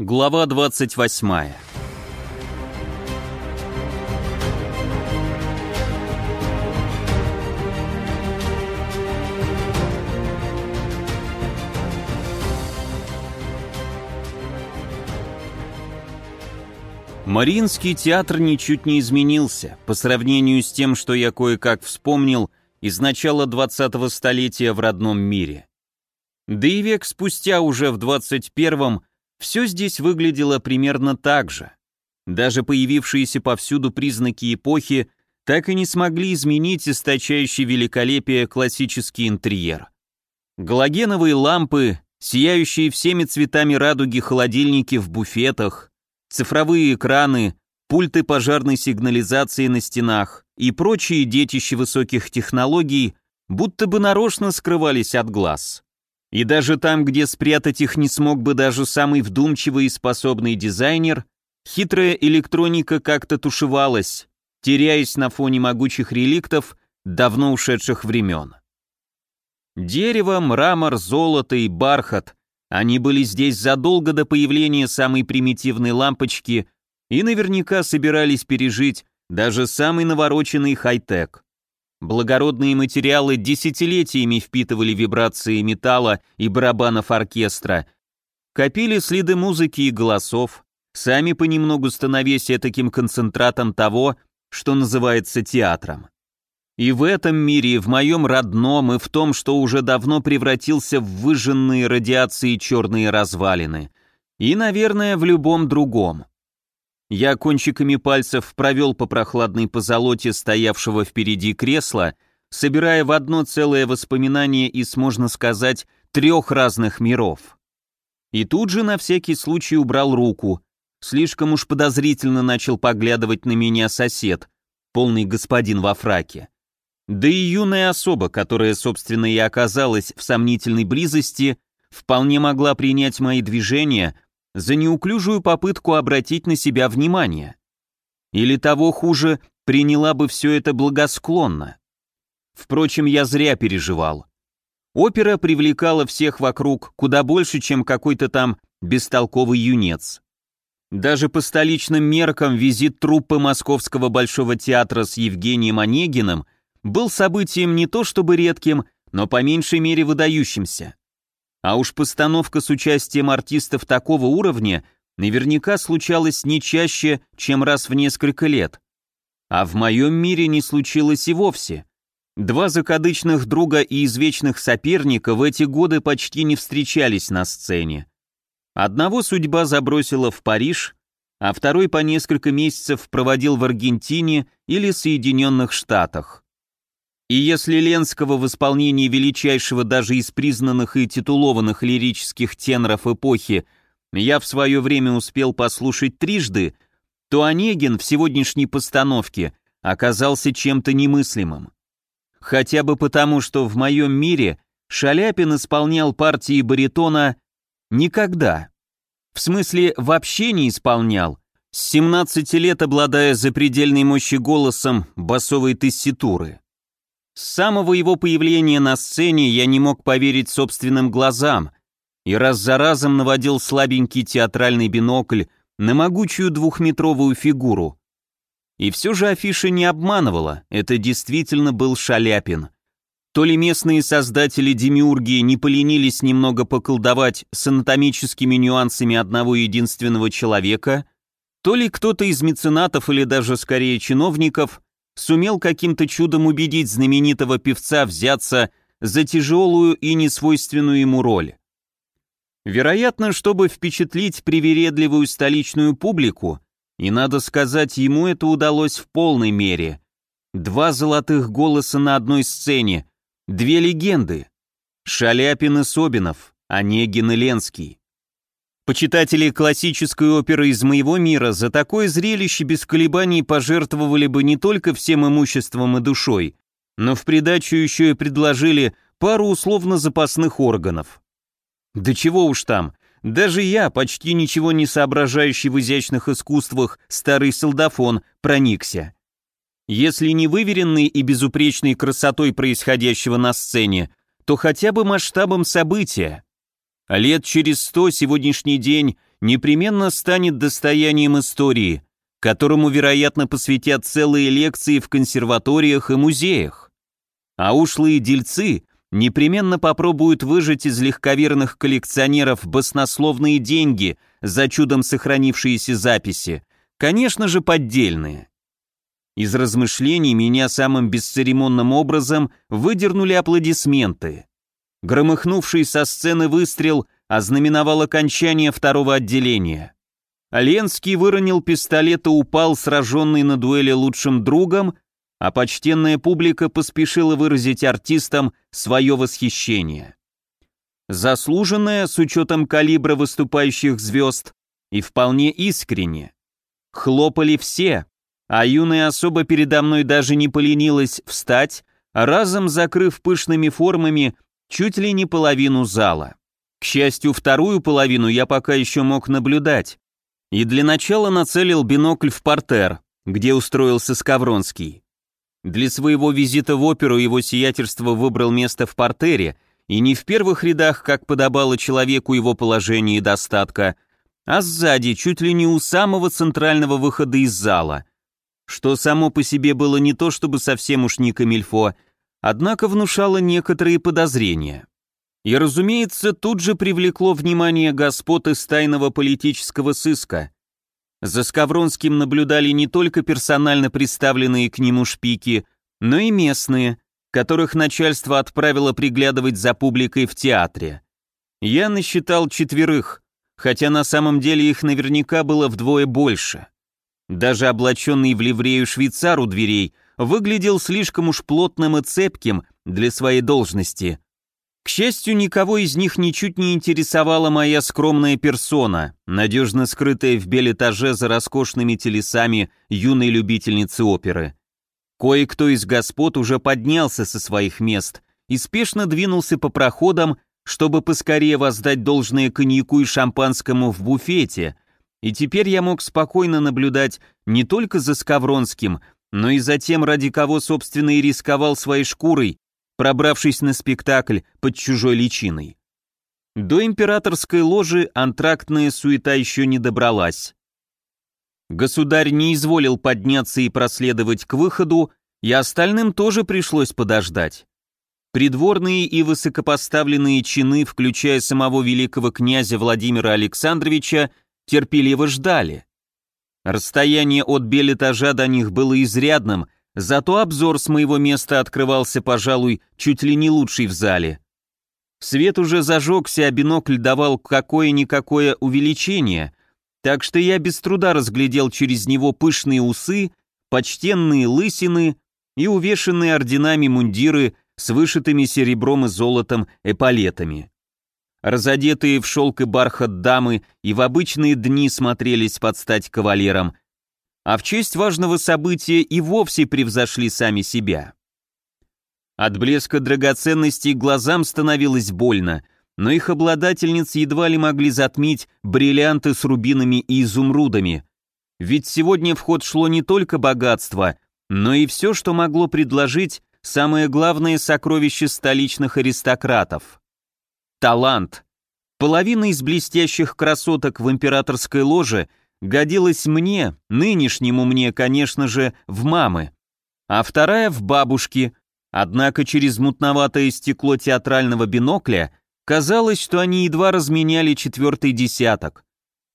Глава 28 Мариинский театр ничуть не изменился по сравнению с тем, что я кое-как вспомнил из начала 20-го столетия в родном мире. Да и век спустя уже в 21-м все здесь выглядело примерно так же. Даже появившиеся повсюду признаки эпохи так и не смогли изменить источающий великолепие классический интерьер. Галогеновые лампы, сияющие всеми цветами радуги холодильники в буфетах, цифровые экраны, пульты пожарной сигнализации на стенах и прочие детища высоких технологий будто бы нарочно скрывались от глаз. И даже там, где спрятать их не смог бы даже самый вдумчивый и способный дизайнер, хитрая электроника как-то тушевалась, теряясь на фоне могучих реликтов давно ушедших времен. Дерево, мрамор, золото и бархат – они были здесь задолго до появления самой примитивной лампочки и наверняка собирались пережить даже самый навороченный хай-тек. Благородные материалы десятилетиями впитывали вибрации металла и барабанов оркестра, копили следы музыки и голосов, сами понемногу становясь таким концентратом того, что называется театром. И в этом мире, в моем родном, и в том, что уже давно превратился в выжженные радиацией черные развалины. И, наверное, в любом другом. Я кончиками пальцев провел по прохладной позолоте стоявшего впереди кресла, собирая в одно целое воспоминание из, можно сказать, трех разных миров. И тут же на всякий случай убрал руку. Слишком уж подозрительно начал поглядывать на меня сосед, полный господин во фраке. Да и юная особа, которая, собственно, и оказалась в сомнительной близости, вполне могла принять мои движения за неуклюжую попытку обратить на себя внимание. Или того хуже, приняла бы все это благосклонно. Впрочем, я зря переживал. Опера привлекала всех вокруг куда больше, чем какой-то там бестолковый юнец. Даже по столичным меркам визит труппы Московского Большого театра с Евгением Онегиным был событием не то чтобы редким, но по меньшей мере выдающимся. А уж постановка с участием артистов такого уровня наверняка случалась не чаще, чем раз в несколько лет. А в моем мире не случилось и вовсе. Два закадычных друга и извечных соперника в эти годы почти не встречались на сцене. Одного судьба забросила в Париж, а второй по несколько месяцев проводил в Аргентине или Соединенных Штатах. И если Ленского в исполнении величайшего даже из признанных и титулованных лирических теноров эпохи я в свое время успел послушать трижды, то Онегин в сегодняшней постановке оказался чем-то немыслимым. Хотя бы потому, что в моем мире Шаляпин исполнял партии баритона никогда. В смысле, вообще не исполнял, с 17 лет обладая запредельной мощи голосом басовой тесситуры. С самого его появления на сцене я не мог поверить собственным глазам и раз за разом наводил слабенький театральный бинокль на могучую двухметровую фигуру. И все же афиша не обманывала, это действительно был Шаляпин. То ли местные создатели демиургии не поленились немного поколдовать с анатомическими нюансами одного единственного человека, то ли кто-то из меценатов или даже скорее чиновников сумел каким-то чудом убедить знаменитого певца взяться за тяжелую и несвойственную ему роль. Вероятно, чтобы впечатлить привередливую столичную публику, и надо сказать, ему это удалось в полной мере. Два золотых голоса на одной сцене, две легенды. Шаляпин и Собинов, Онегин и Ленский. Почитатели классической оперы из моего мира за такое зрелище без колебаний пожертвовали бы не только всем имуществом и душой, но в придачу еще и предложили пару условно запасных органов. Да чего уж там, даже я, почти ничего не соображающий в изящных искусствах старый солдафон, проникся. Если не выверенный и безупречной красотой происходящего на сцене, то хотя бы масштабом события. Лет через сто сегодняшний день непременно станет достоянием истории, которому, вероятно, посвятят целые лекции в консерваториях и музеях. А ушлые дельцы непременно попробуют выжать из легковерных коллекционеров баснословные деньги за чудом сохранившиеся записи, конечно же, поддельные. Из размышлений меня самым бесцеремонным образом выдернули аплодисменты. Громыхнувший со сцены выстрел ознаменовал окончание второго отделения. Ленский выронил пистолет и упал, сраженный на дуэли лучшим другом, а почтенная публика поспешила выразить артистам свое восхищение. Заслуженное, с учетом калибра выступающих звезд, и вполне искренне. Хлопали все, а юная особа передо мной даже не поленилась встать, разом закрыв пышными формами чуть ли не половину зала. К счастью, вторую половину я пока еще мог наблюдать. И для начала нацелил бинокль в портер, где устроился Скавронский. Для своего визита в оперу его сиятельство выбрал место в портере, и не в первых рядах, как подобало человеку его положения и достатка, а сзади, чуть ли не у самого центрального выхода из зала, что само по себе было не то чтобы совсем уж не камильфо, однако внушало некоторые подозрения. И, разумеется, тут же привлекло внимание господ из тайного политического сыска. За Скавронским наблюдали не только персонально представленные к нему шпики, но и местные, которых начальство отправило приглядывать за публикой в театре. Я насчитал четверых, хотя на самом деле их наверняка было вдвое больше. Даже облаченный в ливрею швейцар у дверей выглядел слишком уж плотным и цепким для своей должности. К счастью, никого из них ничуть не интересовала моя скромная персона, надежно скрытая в белетаже за роскошными телесами юной любительницы оперы. Кое-кто из господ уже поднялся со своих мест и спешно двинулся по проходам, чтобы поскорее воздать должное коньяку и шампанскому в буфете, и теперь я мог спокойно наблюдать не только за Скавронским, но и за тем, ради кого, собственно, и рисковал своей шкурой, пробравшись на спектакль под чужой личиной. До императорской ложи антрактная суета еще не добралась. Государь не изволил подняться и проследовать к выходу, и остальным тоже пришлось подождать. Придворные и высокопоставленные чины, включая самого великого князя Владимира Александровича, терпеливо ждали. Расстояние от белетажа до них было изрядным, зато обзор с моего места открывался, пожалуй, чуть ли не лучший в зале. Свет уже зажегся, а бинокль давал какое-никакое увеличение, так что я без труда разглядел через него пышные усы, почтенные лысины и увешанные орденами мундиры с вышитыми серебром и золотом эполетами разодетые в шелк и бархат дамы и в обычные дни смотрелись под стать кавалерам, а в честь важного события и вовсе превзошли сами себя. От блеска драгоценностей глазам становилось больно, но их обладательниц едва ли могли затмить бриллианты с рубинами и изумрудами. Ведь сегодня в ход шло не только богатство, но и все, что могло предложить самое главное сокровище столичных аристократов талант. Половина из блестящих красоток в императорской ложе годилась мне, нынешнему мне, конечно же, в мамы, а вторая в бабушки, однако через мутноватое стекло театрального бинокля казалось, что они едва разменяли четвертый десяток.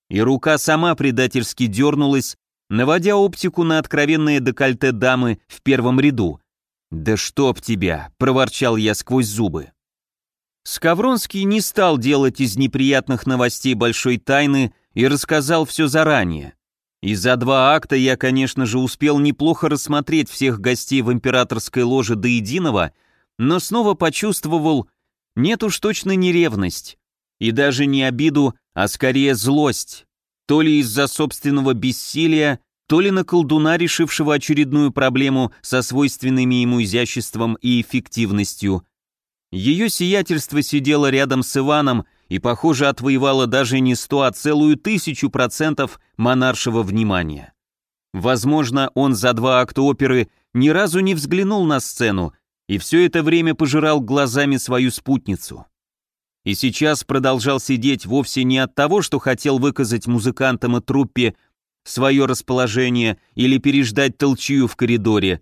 И рука сама предательски дернулась, наводя оптику на откровенное декольте дамы в первом ряду. «Да чтоб тебя!» — проворчал я сквозь зубы. Скавронский не стал делать из неприятных новостей большой тайны и рассказал все заранее. И за два акта я, конечно же, успел неплохо рассмотреть всех гостей в императорской ложе до единого, но снова почувствовал, нет уж точно не ревность, и даже не обиду, а скорее злость, то ли из-за собственного бессилия, то ли на колдуна, решившего очередную проблему со свойственными ему изяществом и эффективностью, ее сиятельство сидело рядом с Иваном и, похоже, отвоевало даже не сто, а целую тысячу процентов монаршего внимания. Возможно, он за два акта оперы ни разу не взглянул на сцену и все это время пожирал глазами свою спутницу. и сейчас продолжал сидеть вовсе не от того, что хотел выказать музыкантам и труппе свое расположение или переждать толчью в коридоре,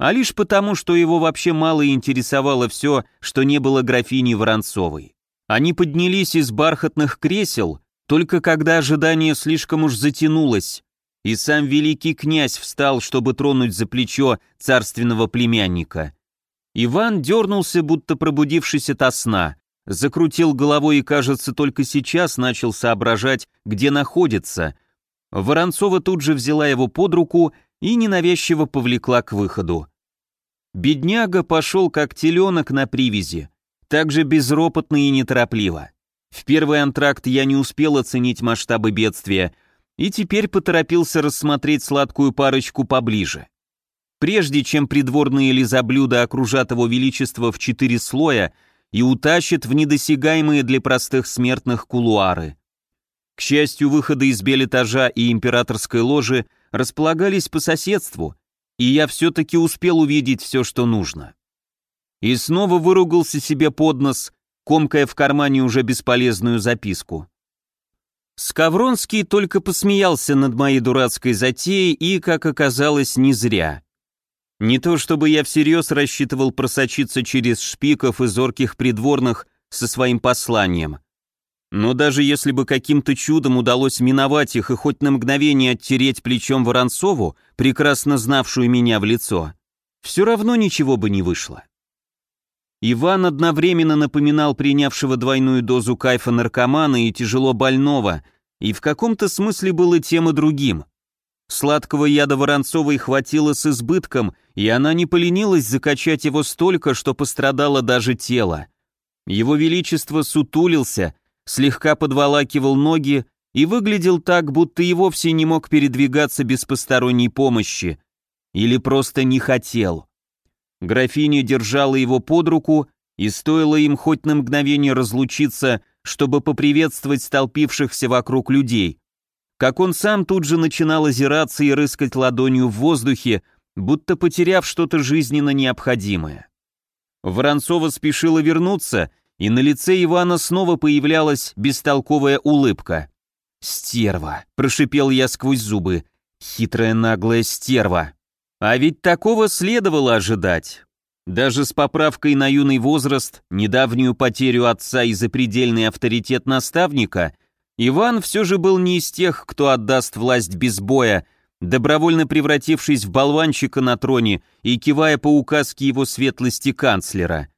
а лишь потому, что его вообще мало интересовало все, что не было графиней Воронцовой. Они поднялись из бархатных кресел, только когда ожидание слишком уж затянулось, и сам великий князь встал, чтобы тронуть за плечо царственного племянника. Иван дернулся, будто пробудившись ото сна, закрутил головой и, кажется, только сейчас начал соображать, где находится. Воронцова тут же взяла его под руку и ненавязчиво повлекла к выходу. Бедняга пошел как теленок на привязи, так же безропотно и неторопливо. В первый антракт я не успел оценить масштабы бедствия и теперь поторопился рассмотреть сладкую парочку поближе. Прежде чем придворные лизоблюда окружат его величество в четыре слоя и утащат в недосягаемые для простых смертных кулуары. К счастью, выходы из белетажа и императорской ложи располагались по соседству, и я все-таки успел увидеть все, что нужно. И снова выругался себе под нос, комкая в кармане уже бесполезную записку. Скавронский только посмеялся над моей дурацкой затеей и, как оказалось, не зря. Не то чтобы я всерьез рассчитывал просочиться через шпиков и зорких придворных со своим посланием. Но даже если бы каким-то чудом удалось миновать их и хоть на мгновение оттереть плечом Воронцову, прекрасно знавшую меня в лицо, все равно ничего бы не вышло. Иван одновременно напоминал принявшего двойную дозу кайфа наркомана и тяжело больного, и в каком-то смысле был и тем и другим. Сладкого яда Воронцовой хватило с избытком, и она не поленилась закачать его столько, что пострадало даже тело. Его Величество сутулился, слегка подволакивал ноги и выглядел так, будто и вовсе не мог передвигаться без посторонней помощи. Или просто не хотел. Графиня держала его под руку, и стоило им хоть на мгновение разлучиться, чтобы поприветствовать столпившихся вокруг людей, как он сам тут же начинал озираться и рыскать ладонью в воздухе, будто потеряв что-то жизненно необходимое. Воронцова спешила вернуться, и на лице Ивана снова появлялась бестолковая улыбка. «Стерва!» – прошипел я сквозь зубы. «Хитрая наглая стерва!» А ведь такого следовало ожидать. Даже с поправкой на юный возраст, недавнюю потерю отца и запредельный авторитет наставника, Иван все же был не из тех, кто отдаст власть без боя, добровольно превратившись в болванчика на троне и кивая по указке его светлости канцлера.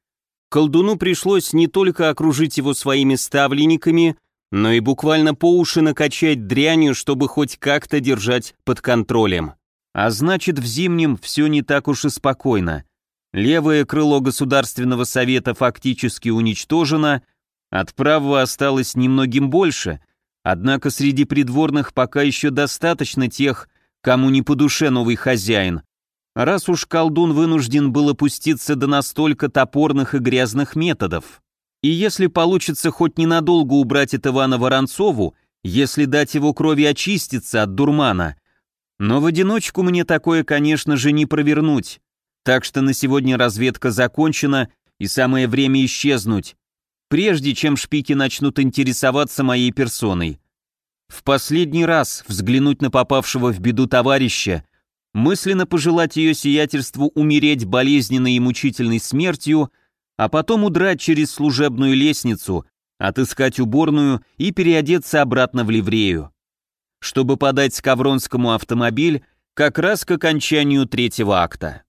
Колдуну пришлось не только окружить его своими ставленниками, но и буквально по уши накачать дрянью, чтобы хоть как-то держать под контролем. А значит, в зимнем все не так уж и спокойно. Левое крыло Государственного совета фактически уничтожено, от правого осталось немногим больше, однако среди придворных пока еще достаточно тех, кому не по душе новый хозяин. Раз уж колдун вынужден был опуститься до настолько топорных и грязных методов. И если получится хоть ненадолго убрать от Ивана Воронцову, если дать его крови очиститься от дурмана, но в одиночку мне такое, конечно же, не провернуть. Так что на сегодня разведка закончена, и самое время исчезнуть, прежде чем шпики начнут интересоваться моей персоной. В последний раз взглянуть на попавшего в беду товарища, мысленно пожелать ее сиятельству умереть болезненной и мучительной смертью, а потом удрать через служебную лестницу, отыскать уборную и переодеться обратно в ливрею чтобы подать Скавронскому автомобиль как раз к окончанию третьего акта.